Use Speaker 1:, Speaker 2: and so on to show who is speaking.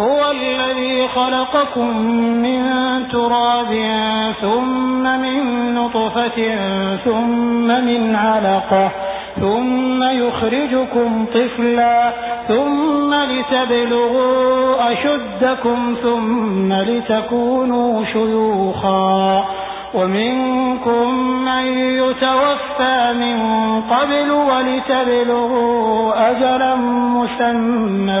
Speaker 1: هو الذي خلقكم من تراب ثم من نطفة ثم من علقة ثم يخرجكم طفلا ثم لتبلغوا أشدكم ثم لتكونوا شيوخا ومنكم من يتوفى من قبل ولتبلغوا أجلا مسمى